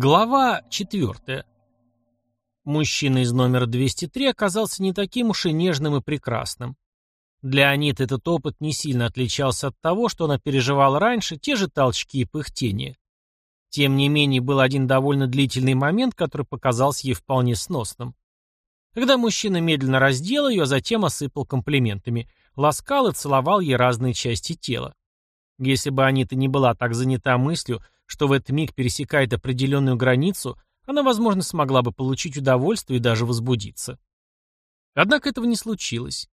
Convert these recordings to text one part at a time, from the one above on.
Глава 4. Мужчина из номера 203 оказался не таким уж и нежным и прекрасным. Для Аниты этот опыт не сильно отличался от того, что она переживала раньше, те же толчки и пыхтения. Тем не менее, был один довольно длительный момент, который показался ей вполне сносным. Когда мужчина медленно раздел ее, а затем осыпал комплиментами, ласкал и целовал ей разные части тела. Если бы Анита не была так занята мыслью, что в этот миг пересекает определенную границу, она, возможно, смогла бы получить удовольствие и даже возбудиться. Однако этого не случилось.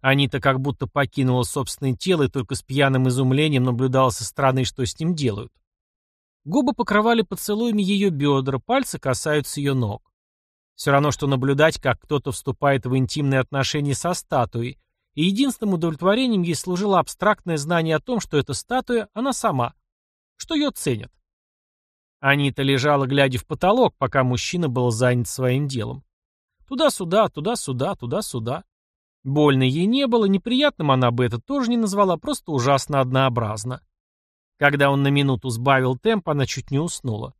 Анита как будто покинула собственное тело и только с пьяным изумлением наблюдала со стороны, что с ним делают. Губы покрывали поцелуями ее бедра, пальцы касаются ее ног. Все равно, что наблюдать, как кто-то вступает в интимные отношения со статуей, и единственным удовлетворением ей служило абстрактное знание о том, что эта статуя – она сама, что ее ценят. Анита лежала, глядя в потолок, пока мужчина был занят своим делом. Туда-сюда, туда-сюда, туда-сюда. Больно ей не было, неприятным она бы это тоже не назвала, просто ужасно однообразно. Когда он на минуту сбавил темп, она чуть не уснула.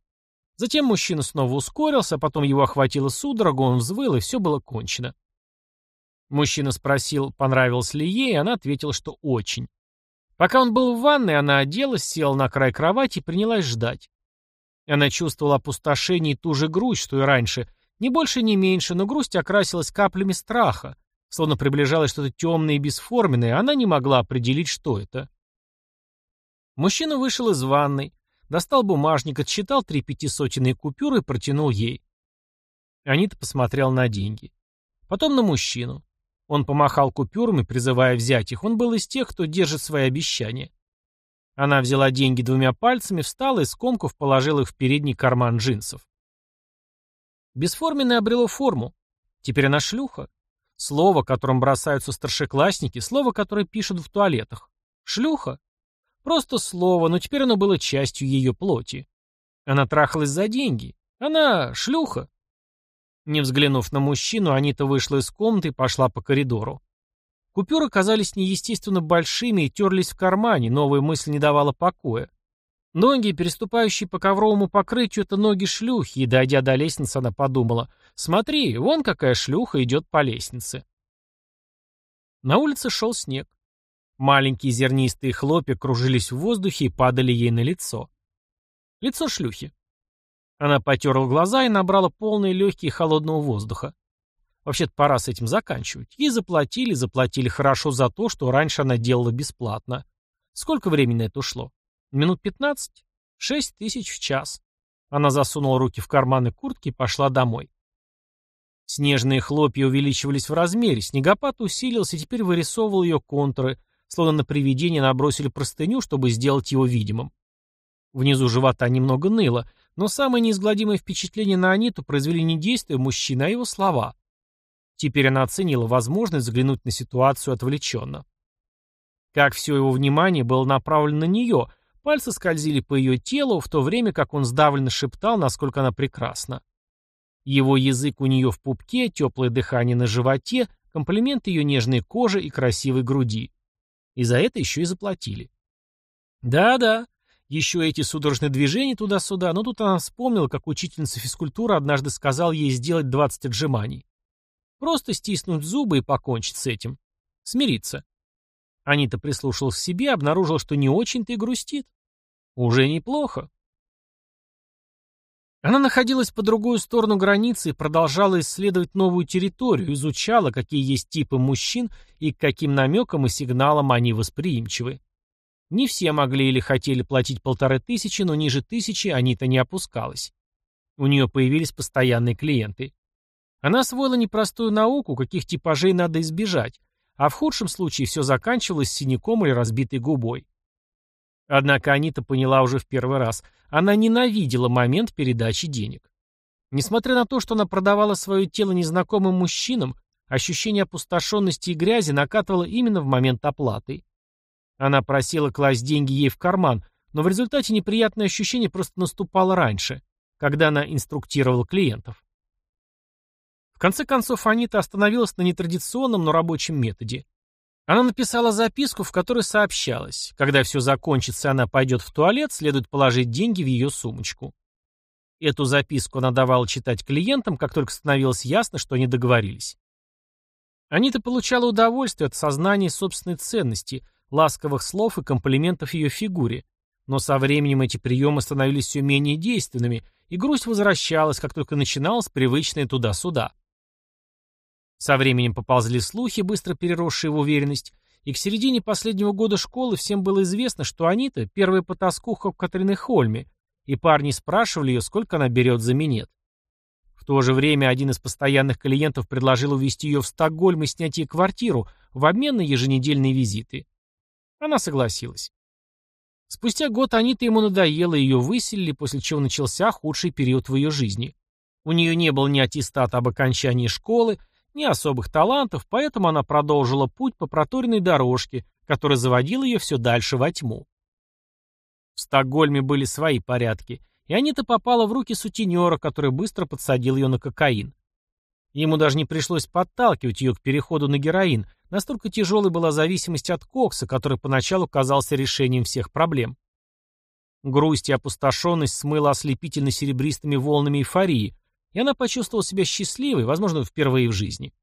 Затем мужчина снова ускорился, а потом его охватила судорога, он взвыл, и все было кончено. Мужчина спросил, понравилось ли ей, и она ответила, что очень. Пока он был в ванной, она оделась, села на край кровати и принялась ждать. Она чувствовала опустошение и ту же грусть, что и раньше. Ни больше, ни меньше, но грусть окрасилась каплями страха. Словно приближалось что-то темное и бесформенное, она не могла определить, что это. Мужчина вышел из ванной, достал бумажник, отсчитал три пятисотенные купюры и протянул ей. Анита посмотрел на деньги. Потом на мужчину. Он помахал купюрами, призывая взять их. Он был из тех, кто держит свои обещания. Она взяла деньги двумя пальцами, встала и, скомков, положила их в передний карман джинсов. Бесформенное обрело форму. Теперь она шлюха. Слово, которым бросаются старшеклассники, слово, которое пишут в туалетах. Шлюха. Просто слово, но теперь оно было частью ее плоти. Она трахалась за деньги. Она шлюха. Не взглянув на мужчину, Анита вышла из комнаты и пошла по коридору. Купюры казались неестественно большими и терлись в кармане, новая мысль не давала покоя. Ноги, переступающие по ковровому покрытию, это ноги шлюхи, и, дойдя до лестницы, она подумала, смотри, вон какая шлюха идет по лестнице. На улице шел снег. Маленькие зернистые хлопья кружились в воздухе и падали ей на лицо. Лицо шлюхи. Она потерла глаза и набрала полные легкие холодного воздуха. Вообще-то пора с этим заканчивать. Ей заплатили, заплатили хорошо за то, что раньше она делала бесплатно. Сколько времени на это ушло? Минут пятнадцать? Шесть тысяч в час. Она засунула руки в карманы куртки и пошла домой. Снежные хлопья увеличивались в размере, снегопад усилился и теперь вырисовывал ее контуры, словно на привидение набросили простыню, чтобы сделать его видимым. Внизу живота немного ныло, но самое неизгладимое впечатление на Аниту произвели не действия мужчины, а его слова. Теперь она оценила возможность взглянуть на ситуацию отвлеченно. Как все его внимание было направлено на нее, пальцы скользили по ее телу, в то время как он сдавленно шептал, насколько она прекрасна. Его язык у нее в пупке, теплое дыхание на животе, комплимент ее нежной кожи и красивой груди. И за это еще и заплатили. Да-да, еще эти судорожные движения туда-сюда, но тут она вспомнила, как учительница физкультуры однажды сказал ей сделать 20 отжиманий. Просто стиснуть зубы и покончить с этим. Смириться. Анита прислушалась к себе обнаружила, что не очень-то и грустит. Уже неплохо. Она находилась по другую сторону границы и продолжала исследовать новую территорию, изучала, какие есть типы мужчин и к каким намекам и сигналам они восприимчивы. Не все могли или хотели платить полторы тысячи, но ниже тысячи Анита не опускалась. У нее появились постоянные клиенты. Она освоила непростую науку, каких типажей надо избежать, а в худшем случае все заканчивалось синяком или разбитой губой. Однако Анита поняла уже в первый раз, она ненавидела момент передачи денег. Несмотря на то, что она продавала свое тело незнакомым мужчинам, ощущение опустошенности и грязи накатывало именно в момент оплаты. Она просила класть деньги ей в карман, но в результате неприятное ощущение просто наступало раньше, когда она инструктировала клиентов конце концов, Анита остановилась на нетрадиционном, но рабочем методе. Она написала записку, в которой сообщалось, когда все закончится она пойдет в туалет, следует положить деньги в ее сумочку. Эту записку она давала читать клиентам, как только становилось ясно, что они договорились. Анита получала удовольствие от сознания собственной ценности, ласковых слов и комплиментов ее фигуре. Но со временем эти приемы становились все менее действенными, и грусть возвращалась, как только начиналась привычная туда-сюда. Со временем поползли слухи, быстро переросшие в уверенность, и к середине последнего года школы всем было известно, что Анита — первая потаскуха в Катрины-Хольме, и парни спрашивали ее, сколько она берет за минет. В то же время один из постоянных клиентов предложил увезти ее в Стокгольм и снять ей квартиру в обмен на еженедельные визиты. Она согласилась. Спустя год Анита ему надоела, ее выселили, после чего начался худший период в ее жизни. У нее не было ни аттестата об окончании школы, ни особых талантов, поэтому она продолжила путь по проторенной дорожке, которая заводила ее все дальше во тьму. В Стокгольме были свои порядки, и Анита попала в руки сутенера, который быстро подсадил ее на кокаин. Ему даже не пришлось подталкивать ее к переходу на героин, настолько тяжелой была зависимость от кокса, который поначалу казался решением всех проблем. Грусть и опустошенность смыла ослепительно-серебристыми волнами эйфории, и она почувствовала себя счастливой, возможно, впервые в жизни.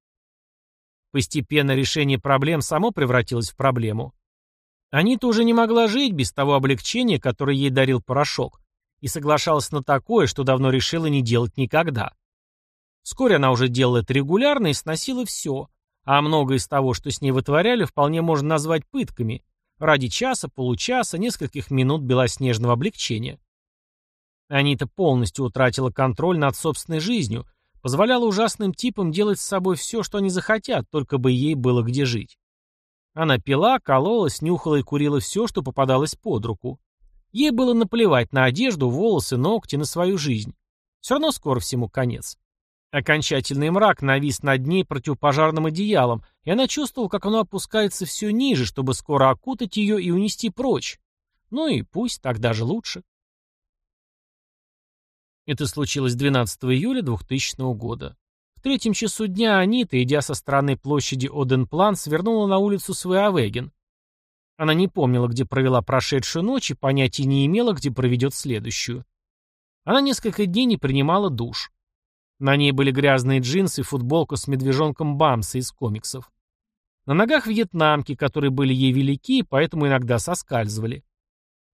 Постепенно решение проблем само превратилось в проблему. Анита уже не могла жить без того облегчения, которое ей дарил порошок, и соглашалась на такое, что давно решила не делать никогда. Вскоре она уже делала это регулярно и сносила все, а многое из того, что с ней вытворяли, вполне можно назвать пытками, ради часа, получаса, нескольких минут белоснежного облегчения. Анита полностью утратила контроль над собственной жизнью, позволяла ужасным типам делать с собой все, что они захотят, только бы ей было где жить. Она пила, кололась, нюхала и курила все, что попадалось под руку. Ей было наплевать на одежду, волосы, ногти, на свою жизнь. Все равно скоро всему конец. Окончательный мрак навис над ней противопожарным одеялом, и она чувствовала, как оно опускается все ниже, чтобы скоро окутать ее и унести прочь. Ну и пусть, так даже лучше. Это случилось 12 июля 2000 года. В третьем часу дня Анита, идя со стороны площади Оденплан, свернула на улицу Свеавеген. Она не помнила, где провела прошедшую ночь и понятия не имела, где проведет следующую. Она несколько дней не принимала душ. На ней были грязные джинсы и футболка с медвежонком Бамса из комиксов. На ногах вьетнамки, которые были ей велики, поэтому иногда соскальзывали.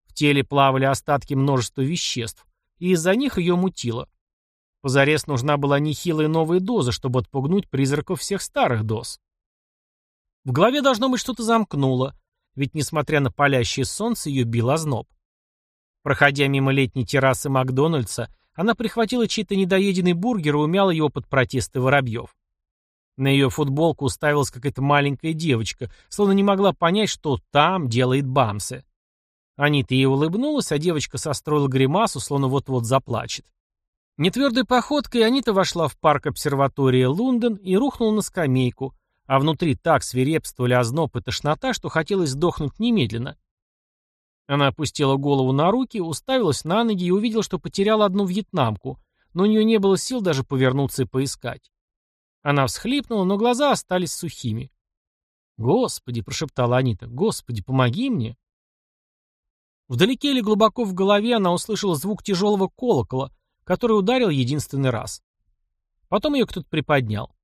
В теле плавали остатки множества веществ и из-за них ее мутило. Позарез нужна была нехилая новая доза, чтобы отпугнуть призраков всех старых доз. В голове должно быть что-то замкнуло, ведь, несмотря на палящее солнце, ее бил озноб. Проходя мимо летней террасы Макдональдса, она прихватила чей-то недоеденный бургер и умяла его под протесты воробьев. На ее футболку уставилась какая-то маленькая девочка, словно не могла понять, что там делает Бамсе. Анита ей улыбнулась, а девочка состроила гримасу, словно вот-вот заплачет. Нетвердой походкой Анита вошла в парк обсерватории Лондон и рухнула на скамейку, а внутри так свирепствовали озноб и тошнота, что хотелось сдохнуть немедленно. Она опустила голову на руки, уставилась на ноги и увидела, что потеряла одну вьетнамку, но у нее не было сил даже повернуться и поискать. Она всхлипнула, но глаза остались сухими. «Господи!» — прошептала Анита. «Господи, помоги мне!» Вдалеке или глубоко в голове она услышала звук тяжелого колокола, который ударил единственный раз. Потом ее кто-то приподнял.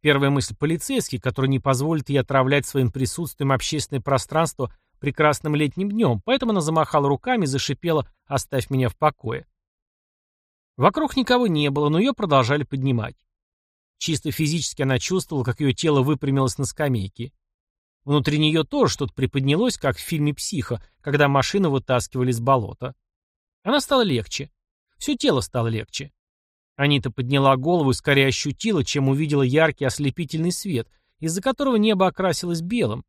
Первая мысль полицейский, который не позволит ей отравлять своим присутствием общественное пространство прекрасным летним днем, поэтому она замахала руками и зашипела «Оставь меня в покое». Вокруг никого не было, но ее продолжали поднимать. Чисто физически она чувствовала, как ее тело выпрямилось на скамейке. Внутри нее тоже что-то приподнялось, как в фильме «Психо», когда машину вытаскивали из болота. Она стала легче. Все тело стало легче. Анита подняла голову и скорее ощутила, чем увидела яркий ослепительный свет, из-за которого небо окрасилось белым.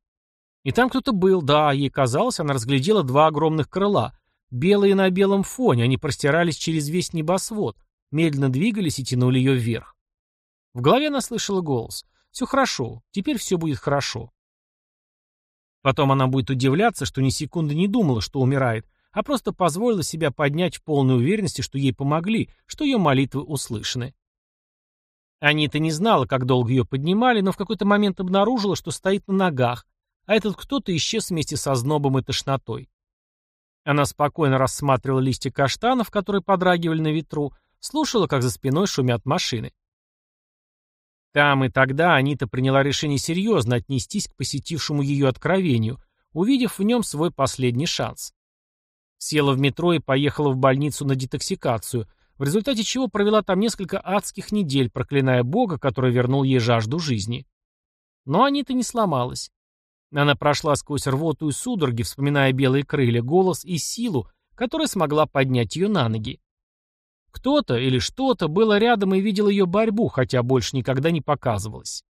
И там кто-то был, да, ей казалось, она разглядела два огромных крыла, белые на белом фоне, они простирались через весь небосвод, медленно двигались и тянули ее вверх. В голове она слышала голос. «Все хорошо, теперь все будет хорошо». Потом она будет удивляться, что ни секунды не думала, что умирает, а просто позволила себя поднять в полной уверенности, что ей помогли, что ее молитвы услышаны. Анита не знала, как долго ее поднимали, но в какой-то момент обнаружила, что стоит на ногах, а этот кто-то исчез вместе со знобом и тошнотой. Она спокойно рассматривала листья каштанов, которые подрагивали на ветру, Слушала, как за спиной шумят машины. Там и тогда Анита приняла решение серьезно отнестись к посетившему ее откровению, увидев в нем свой последний шанс. Села в метро и поехала в больницу на детоксикацию, в результате чего провела там несколько адских недель, проклиная Бога, который вернул ей жажду жизни. Но Анита не сломалась. Она прошла сквозь рвоту и судороги, вспоминая белые крылья, голос и силу, которая смогла поднять ее на ноги. Кто-то или что-то было рядом и видел ее борьбу, хотя больше никогда не показывалось.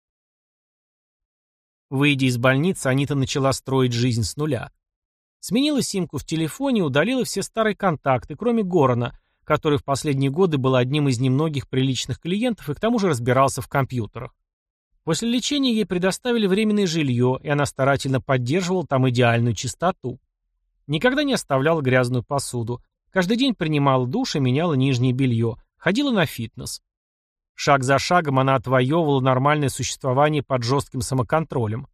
Выйдя из больницы, Анита начала строить жизнь с нуля. Сменила симку в телефоне удалила все старые контакты, кроме Горона, который в последние годы был одним из немногих приличных клиентов и к тому же разбирался в компьютерах. После лечения ей предоставили временное жилье, и она старательно поддерживала там идеальную чистоту. Никогда не оставляла грязную посуду, Каждый день принимала душ и меняла нижнее белье, ходила на фитнес. Шаг за шагом она отвоевывала нормальное существование под жестким самоконтролем.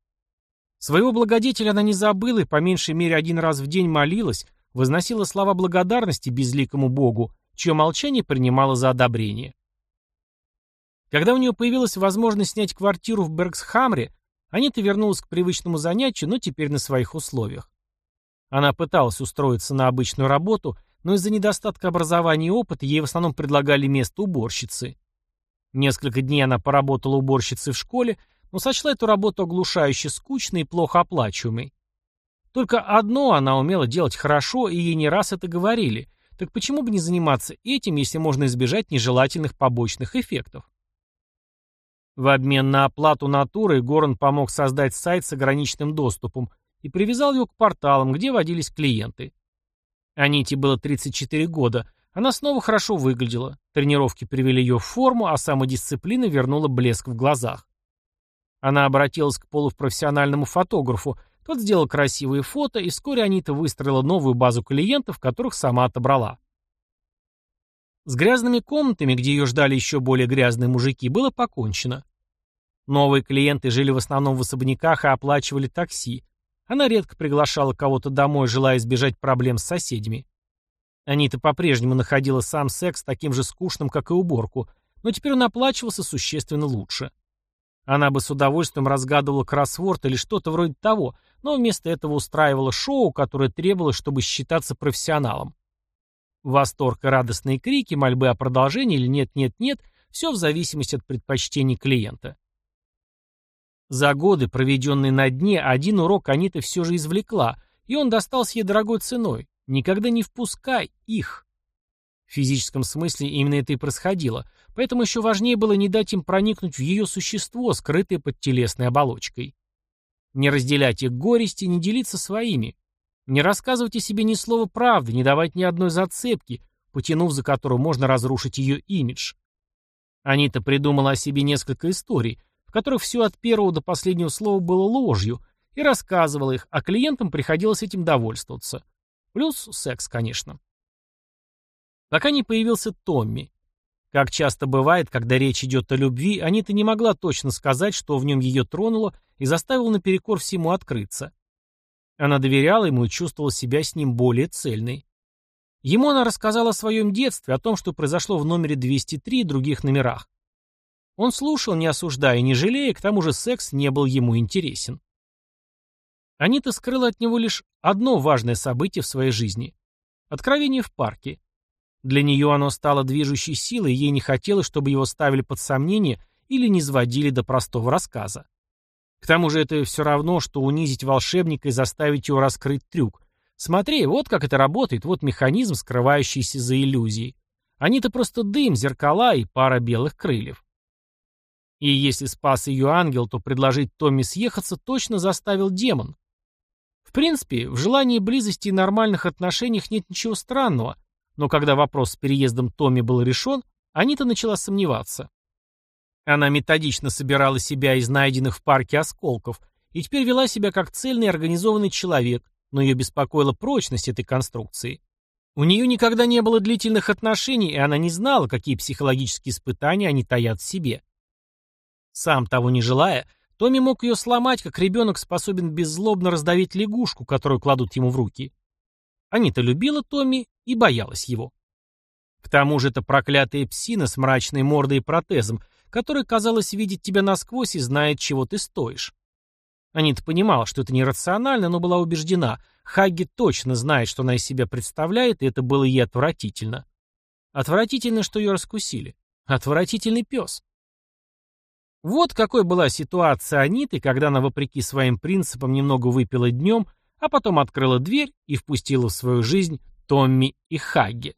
Своего благодетеля она не забыла и по меньшей мере один раз в день молилась, возносила слова благодарности безликому Богу, чье молчание принимала за одобрение. Когда у нее появилась возможность снять квартиру в Бергсхамре, Анита вернулась к привычному занятию, но теперь на своих условиях. Она пыталась устроиться на обычную работу, но из-за недостатка образования и опыта ей в основном предлагали место уборщицы. Несколько дней она поработала уборщицей в школе, но сочла эту работу оглушающе скучной и плохо оплачиваемой. Только одно она умела делать хорошо, и ей не раз это говорили. Так почему бы не заниматься этим, если можно избежать нежелательных побочных эффектов? В обмен на оплату натуры Горан помог создать сайт с ограниченным доступом и привязал его к порталам, где водились клиенты. Аните было 34 года. Она снова хорошо выглядела. Тренировки привели ее в форму, а самодисциплина вернула блеск в глазах. Она обратилась к полупрофессиональному фотографу. Тот сделал красивые фото, и вскоре Анита выстроила новую базу клиентов, которых сама отобрала. С грязными комнатами, где ее ждали еще более грязные мужики, было покончено. Новые клиенты жили в основном в особняках и оплачивали такси, она редко приглашала кого-то домой, желая избежать проблем с соседями. Анита по-прежнему находила сам секс таким же скучным, как и уборку, но теперь он оплачивался существенно лучше. Она бы с удовольствием разгадывала кроссворд или что-то вроде того, но вместо этого устраивала шоу, которое требовалось, чтобы считаться профессионалом. Восторг и радостные крики, мольбы о продолжении или нет-нет-нет, все в зависимости от предпочтений клиента. За годы, проведенные на дне, один урок Анита все же извлекла, и он достался ей дорогой ценой. Никогда не впускай их. В физическом смысле именно это и происходило, поэтому еще важнее было не дать им проникнуть в ее существо, скрытое под телесной оболочкой. Не разделять их горести, не делиться своими. Не рассказывать себе ни слова правды, не давать ни одной зацепки, потянув за которую можно разрушить ее имидж. Анита придумала о себе несколько историй, в которых все от первого до последнего слова было ложью, и рассказывала их, а клиентам приходилось этим довольствоваться. Плюс секс, конечно. Пока не появился Томми. Как часто бывает, когда речь идет о любви, Анита не могла точно сказать, что в нем ее тронуло и заставило наперекор всему открыться. Она доверяла ему и чувствовала себя с ним более цельной. Ему она рассказала о своем детстве, о том, что произошло в номере 203 и других номерах. Он слушал, не осуждая не жалея, к тому же секс не был ему интересен. Анита скрыла от него лишь одно важное событие в своей жизни — откровение в парке. Для нее оно стало движущей силой, и ей не хотелось, чтобы его ставили под сомнение или не сводили до простого рассказа. К тому же это все равно, что унизить волшебника и заставить его раскрыть трюк. Смотри, вот как это работает, вот механизм, скрывающийся за иллюзией. Они-то просто дым, зеркала и пара белых крыльев. И если спас ее ангел, то предложить Томми съехаться точно заставил демон. В принципе, в желании близости и нормальных отношениях нет ничего странного, но когда вопрос с переездом Томми был решен, Анита начала сомневаться. Она методично собирала себя из найденных в парке осколков и теперь вела себя как цельный организованный человек, но ее беспокоила прочность этой конструкции. У нее никогда не было длительных отношений, и она не знала, какие психологические испытания они таят в себе. Сам того не желая, Томми мог ее сломать, как ребенок способен беззлобно раздавить лягушку, которую кладут ему в руки. Анита любила Томми и боялась его. К тому же это проклятая псина с мрачной мордой и протезом, которая, казалось, видит тебя насквозь и знает, чего ты стоишь. Анита понимала, что это нерационально, но была убеждена, Хагги точно знает, что она из себя представляет, и это было ей отвратительно. Отвратительно, что ее раскусили. Отвратительный пес. Вот какой была ситуация Аниты, когда она, вопреки своим принципам, немного выпила днем, а потом открыла дверь и впустила в свою жизнь Томми и Хагги.